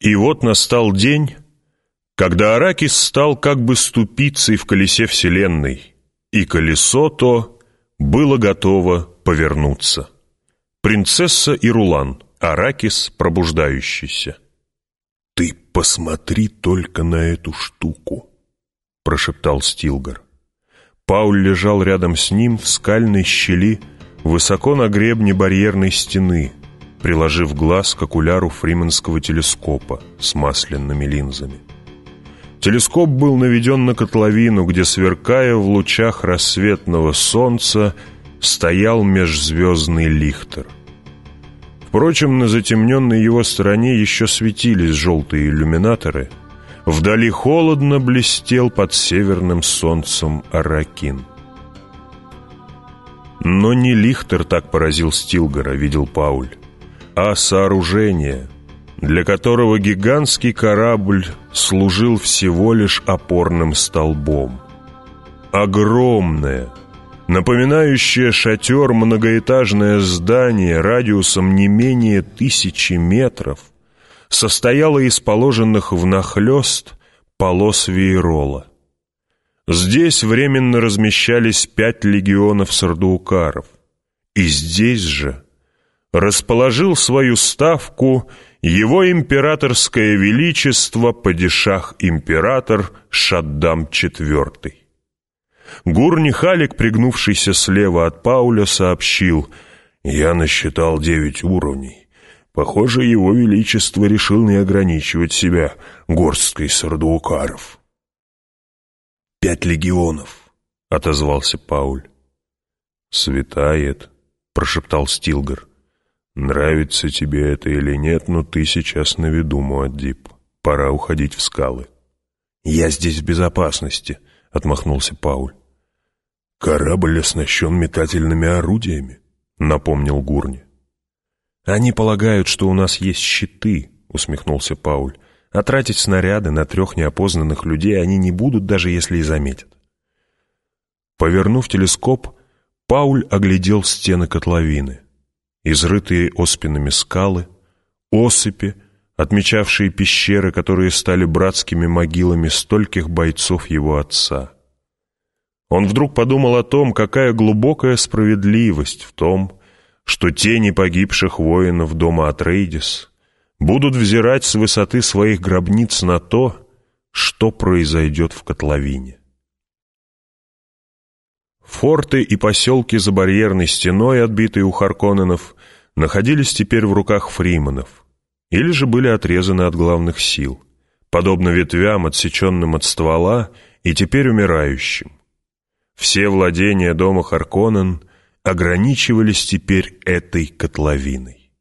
И вот настал день, когда Аракис стал как бы ступицей в колесе Вселенной, и колесо то было готово повернуться. Принцесса и Рулан, Аракис пробуждающийся. «Ты посмотри только на эту штуку», — прошептал Стилгар. Пауль лежал рядом с ним в скальной щели, высоко на гребне барьерной стены, приложив глаз к окуляру фриманского телескопа с масляными линзами. Телескоп был наведен на котловину, где, сверкая в лучах рассветного солнца, стоял межзвездный лихтер. Впрочем, на затемненной его стороне еще светились желтые иллюминаторы. Вдали холодно блестел под северным солнцем Аракин. Но не Лихтер так поразил Стилгора, видел Пауль, а сооружение, для которого гигантский корабль служил всего лишь опорным столбом. Огромное, напоминающее шатер многоэтажное здание радиусом не менее тысячи метров, состояло из положенных внахлёст полос веерола. Здесь временно размещались пять легионов сардуукаров, и здесь же расположил свою ставку его императорское величество падишах-император Шаддам IV. Гурни Халик, пригнувшийся слева от Пауля, сообщил, «Я насчитал девять уровней. Похоже, его величество решил не ограничивать себя горсткой сардуукаров». «Пять легионов», — отозвался Пауль. «Светает», — прошептал Стилгар. «Нравится тебе это или нет, но ты сейчас на виду, Муаддиб. Пора уходить в скалы». «Я здесь в безопасности», — отмахнулся Пауль. «Корабль оснащен метательными орудиями», — напомнил Гурни. «Они полагают, что у нас есть щиты», — усмехнулся Пауль. «А тратить снаряды на трех неопознанных людей они не будут, даже если и заметят». Повернув телескоп, Пауль оглядел стены котловины. Изрытые оспинами скалы, осыпи, отмечавшие пещеры, которые стали братскими могилами стольких бойцов его отца — он вдруг подумал о том, какая глубокая справедливость в том, что тени погибших воинов дома Атрейдис будут взирать с высоты своих гробниц на то, что произойдет в котловине. Форты и поселки за барьерной стеной, отбитые у Харконненов, находились теперь в руках фриманов, или же были отрезаны от главных сил, подобно ветвям, отсеченным от ствола и теперь умирающим. Все владения дома Харконнен ограничивались теперь этой котловиной.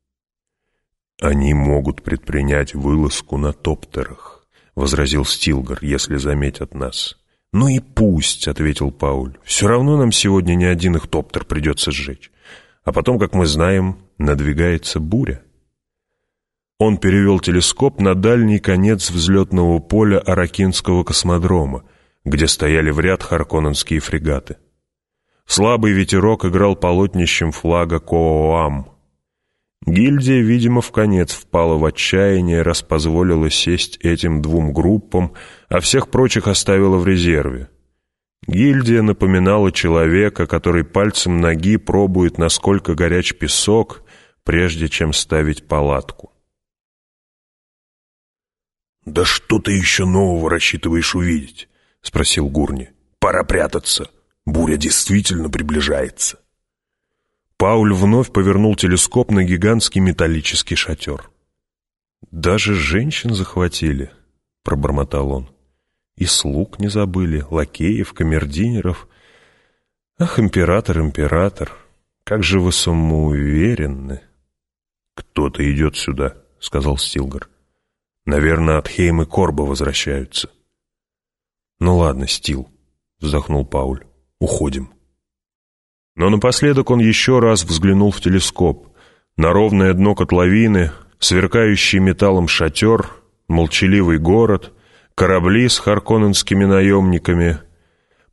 «Они могут предпринять вылазку на топтерах», — возразил Стилгар, «если заметят нас». «Ну и пусть», — ответил Пауль. «Все равно нам сегодня ни один их топтер придется сжечь. А потом, как мы знаем, надвигается буря». Он перевел телескоп на дальний конец взлетного поля Аракинского космодрома — где стояли в ряд харконненские фрегаты. Слабый ветерок играл полотнищем флага Кооам. Гильдия, видимо, в конец впала в отчаяние, раз позволила сесть этим двум группам, а всех прочих оставила в резерве. Гильдия напоминала человека, который пальцем ноги пробует, насколько горяч песок, прежде чем ставить палатку. «Да что ты еще нового рассчитываешь увидеть?» — спросил Гурни. «Пора прятаться. Буря действительно приближается». Пауль вновь повернул телескоп на гигантский металлический шатер. «Даже женщин захватили», — пробормотал он. «И слуг не забыли, лакеев, камердинеров. Ах, император, император, как же вы самоуверенны!» «Кто-то идет сюда», — сказал Стилгар. «Наверное, от Хейм и Корба возвращаются». «Ну ладно, Стил», — вздохнул Пауль. «Уходим». Но напоследок он еще раз взглянул в телескоп. На ровное дно котловины, сверкающий металлом шатер, молчаливый город, корабли с харконненскими наемниками.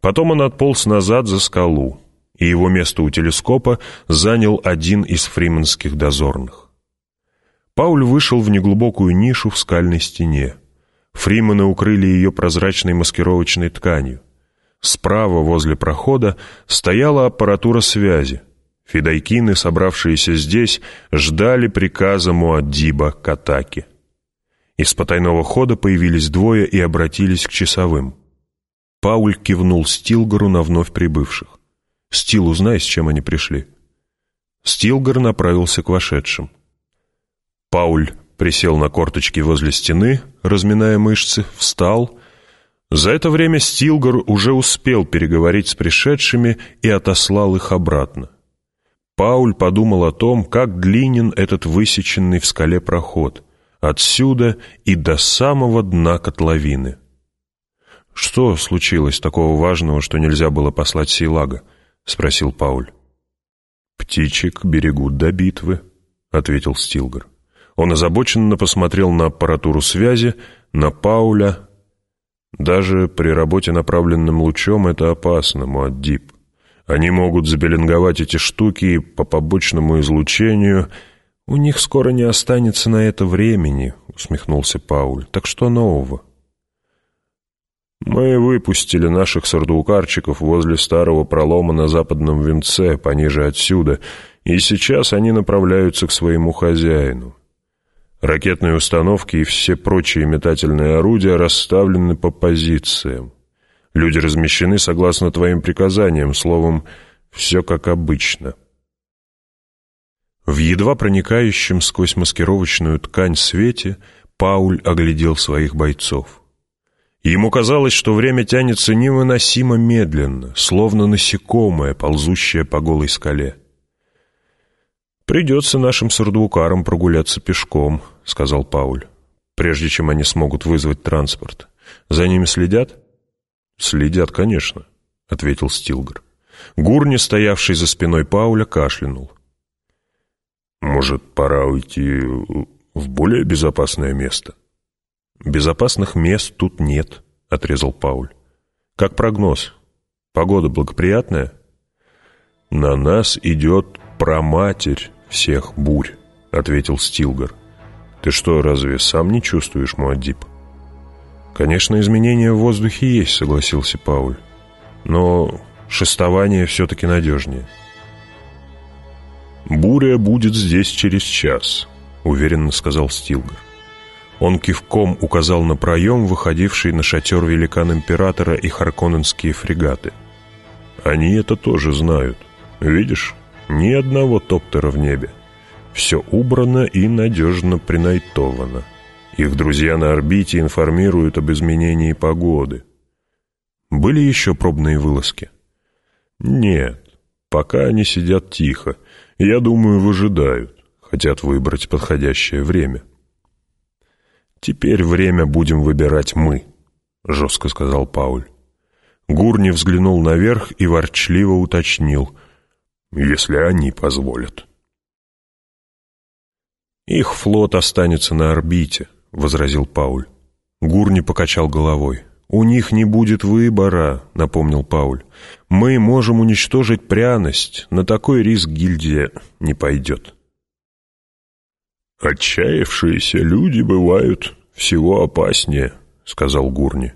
Потом он отполз назад за скалу, и его место у телескопа занял один из фриманских дозорных. Пауль вышел в неглубокую нишу в скальной стене. Фримены укрыли ее прозрачной маскировочной тканью. Справа, возле прохода, стояла аппаратура связи. Фидайкины, собравшиеся здесь, ждали приказа Муаддиба к атаке. Из потайного хода появились двое и обратились к часовым. Пауль кивнул Стилгару на вновь прибывших. «Стил, узнай, с чем они пришли». Стилгар направился к вошедшим. Пауль присел на корточки возле стены, разминая мышцы, встал. За это время Стилгар уже успел переговорить с пришедшими и отослал их обратно. Пауль подумал о том, как длинен этот высеченный в скале проход, отсюда и до самого дна котловины. «Что случилось такого важного, что нельзя было послать Сейлага?» — спросил Пауль. «Птичек берегут до битвы», — ответил Стилгар. Он озабоченно посмотрел на аппаратуру связи, на Пауля. Даже при работе направленным лучом это опасно, Муаддиб. Они могут запеленговать эти штуки по побочному излучению. У них скоро не останется на это времени, усмехнулся Пауль. Так что нового? Мы выпустили наших сардуукарчиков возле старого пролома на западном венце, пониже отсюда, и сейчас они направляются к своему хозяину. Ракетные установки и все прочие метательные орудия расставлены по позициям. Люди размещены согласно твоим приказаниям, словом, все как обычно. В едва проникающем сквозь маскировочную ткань свете Пауль оглядел своих бойцов. Ему казалось, что время тянется невыносимо медленно, словно насекомое, ползущее по голой скале. «Придется нашим сардуукарам прогуляться пешком», — сказал Пауль, «прежде чем они смогут вызвать транспорт. За ними следят?» «Следят, конечно», — ответил Стилгар. Гурни, стоявший за спиной Пауля, кашлянул. «Может, пора уйти в более безопасное место?» «Безопасных мест тут нет», — отрезал Пауль. «Как прогноз? Погода благоприятная?» «На нас идет проматерь всех бурь», — ответил Стилгар. «Ты что, разве сам не чувствуешь, Муаддиб?» «Конечно, изменения в воздухе есть», — согласился Пауль. «Но шестование все-таки надежнее». «Буря будет здесь через час», — уверенно сказал Стилгар. Он кивком указал на проем, выходивший на шатер великан-императора и харконненские фрегаты. «Они это тоже знают. Видишь, ни одного топтера в небе. Все убрано и надежно принайтовано». Их друзья на орбите информируют об изменении погоды. Были еще пробные вылазки? Нет, пока они сидят тихо. Я думаю, выжидают. Хотят выбрать подходящее время. «Теперь время будем выбирать мы», — жестко сказал Пауль. Гурни взглянул наверх и ворчливо уточнил, «если они позволят». «Их флот останется на орбите», — возразил Пауль. Гурни покачал головой. «У них не будет выбора», — напомнил Пауль. «Мы можем уничтожить пряность. На такой риск гильдия не пойдет». «Отчаявшиеся люди бывают всего опаснее», — сказал Гурни.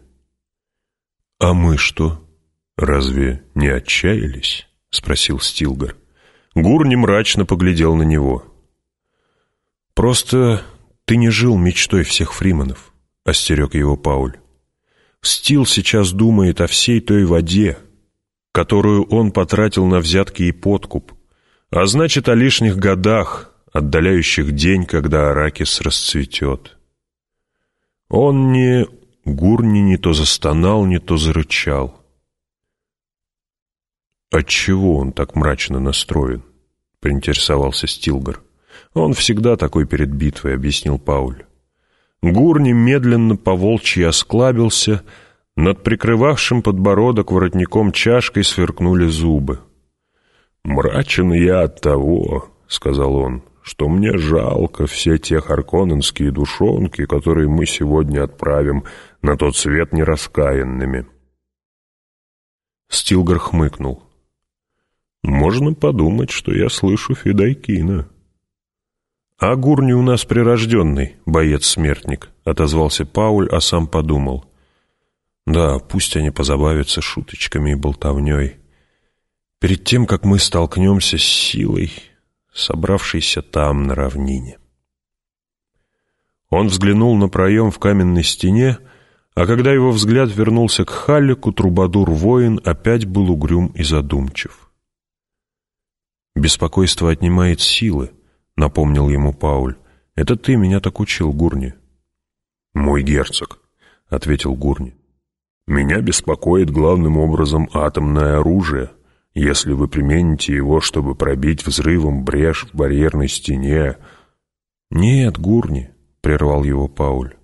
«А мы что, разве не отчаялись?» — спросил Стилгар. Гурни мрачно поглядел на него. «Просто «Ты не жил мечтой всех фриманов», — остерег его Пауль. «Стил сейчас думает о всей той воде, которую он потратил на взятки и подкуп, а значит, о лишних годах, отдаляющих день, когда Аракис расцветет. Он не... Гурни не то застонал, не то зарычал. «Отчего он так мрачно настроен?» — поинтересовался Стилгар. «Он всегда такой перед битвой», — объяснил Пауль. Гурни медленно по-волчьи осклабился, над прикрывавшим подбородок воротником чашкой сверкнули зубы. «Мрачен я от того», — сказал он, — «что мне жалко все те харконненские душонки, которые мы сегодня отправим на тот свет нераскаянными». Стилгар хмыкнул. «Можно подумать, что я слышу Федайкина». «А Гурни у нас прирожденный, боец-смертник», — отозвался Пауль, а сам подумал. «Да, пусть они позабавятся шуточками и болтовней. Перед тем, как мы столкнемся с силой, собравшейся там, на равнине». Он взглянул на проем в каменной стене, а когда его взгляд вернулся к Халлику, трубадур-воин опять был угрюм и задумчив. «Беспокойство отнимает силы», — напомнил ему Пауль. «Это ты меня так учил, Гурни». «Мой герцог», — ответил Гурни. «Меня беспокоит главным образом атомное оружие. Если вы примените его, чтобы пробить взрывом брешь в барьерной стене...» «Нет, Гурни», — прервал его Пауль.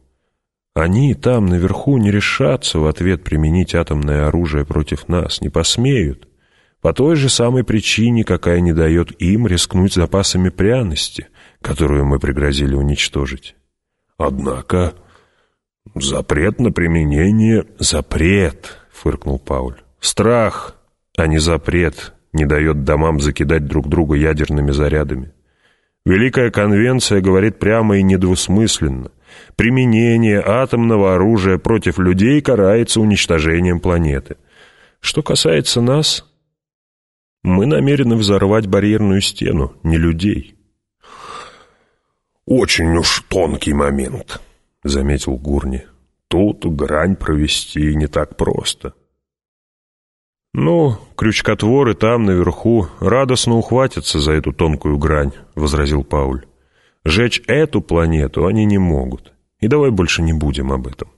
«Они там, наверху, не решатся в ответ применить атомное оружие против нас, не посмеют. По той же самой причине, какая не дает им рискнуть запасами пряности, которую мы пригрозили уничтожить. Однако запрет на применение... Запрет, фыркнул Пауль. Страх, а не запрет, не дает домам закидать друг друга ядерными зарядами. Великая конвенция говорит прямо и недвусмысленно. Применение атомного оружия против людей карается уничтожением планеты. Что касается нас, мы намерены взорвать барьерную стену, не людей. «Очень уж тонкий момент», — заметил Гурни. «Тут грань провести не так просто». «Ну, крючкотворы там, наверху, радостно ухватятся за эту тонкую грань», — возразил Пауль. «Жечь эту планету они не могут. И давай больше не будем об этом».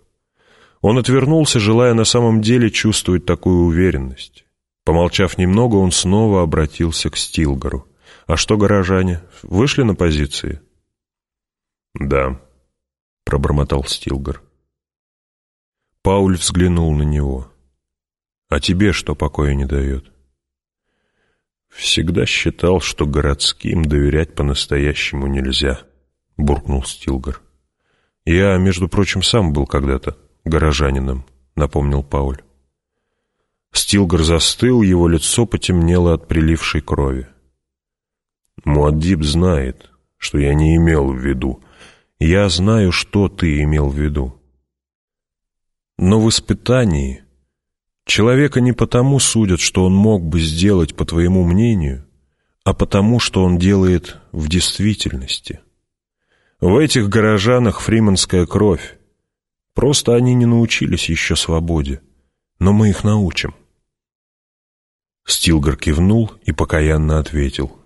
Он отвернулся, желая на самом деле чувствовать такую уверенность. Помолчав немного, он снова обратился к Стилгару. «А что горожане? Вышли на позиции?» «Да», — пробормотал Стилгар. Пауль взглянул на него. «А тебе что покоя не дает?» «Всегда считал, что городским доверять по-настоящему нельзя», — буркнул Стилгар. «Я, между прочим, сам был когда-то горожанином», — напомнил Пауль. Стилгар застыл, его лицо потемнело от прилившей крови. «Муаддиб знает, что я не имел в виду. Я знаю, что ты имел в виду. Но в испытании человека не потому судят, что он мог бы сделать, по твоему мнению, а потому, что он делает в действительности. В этих горожанах фриманская кровь. Просто они не научились еще свободе, но мы их научим». Стилгар кивнул и покаянно ответил.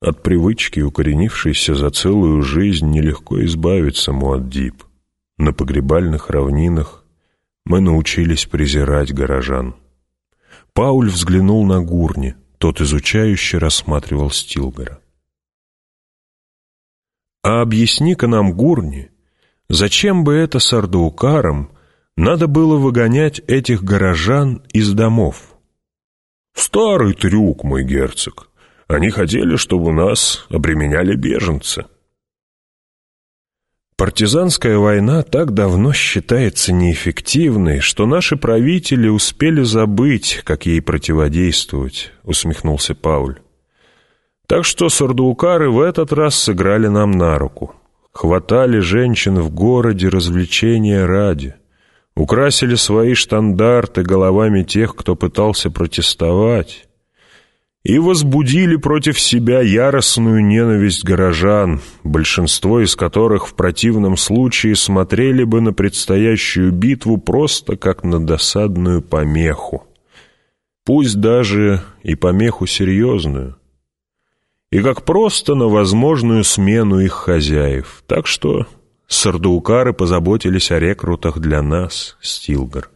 От привычки, укоренившейся за целую жизнь, нелегко избавиться, Муаддиб. На погребальных равнинах мы научились презирать горожан. Пауль взглянул на Гурни, тот изучающе рассматривал Стилгара. «А объясни-ка нам, Гурни, зачем бы это сардаукарам надо было выгонять этих горожан из домов?» «Старый трюк, мой герцог. Они хотели, чтобы нас обременяли беженцы». Партизанская война так давно считается неэффективной, что наши правители успели забыть, как ей противодействовать, усмехнулся Пауль. Так что сардуукары в этот раз сыграли нам на руку. Хватали женщин в городе развлечения ради украсили свои штандарты головами тех, кто пытался протестовать, и возбудили против себя яростную ненависть горожан, большинство из которых в противном случае смотрели бы на предстоящую битву просто как на досадную помеху, пусть даже и помеху серьезную, и как просто на возможную смену их хозяев, так что Сардаукары позаботились о рекрутах для нас, Стилгар.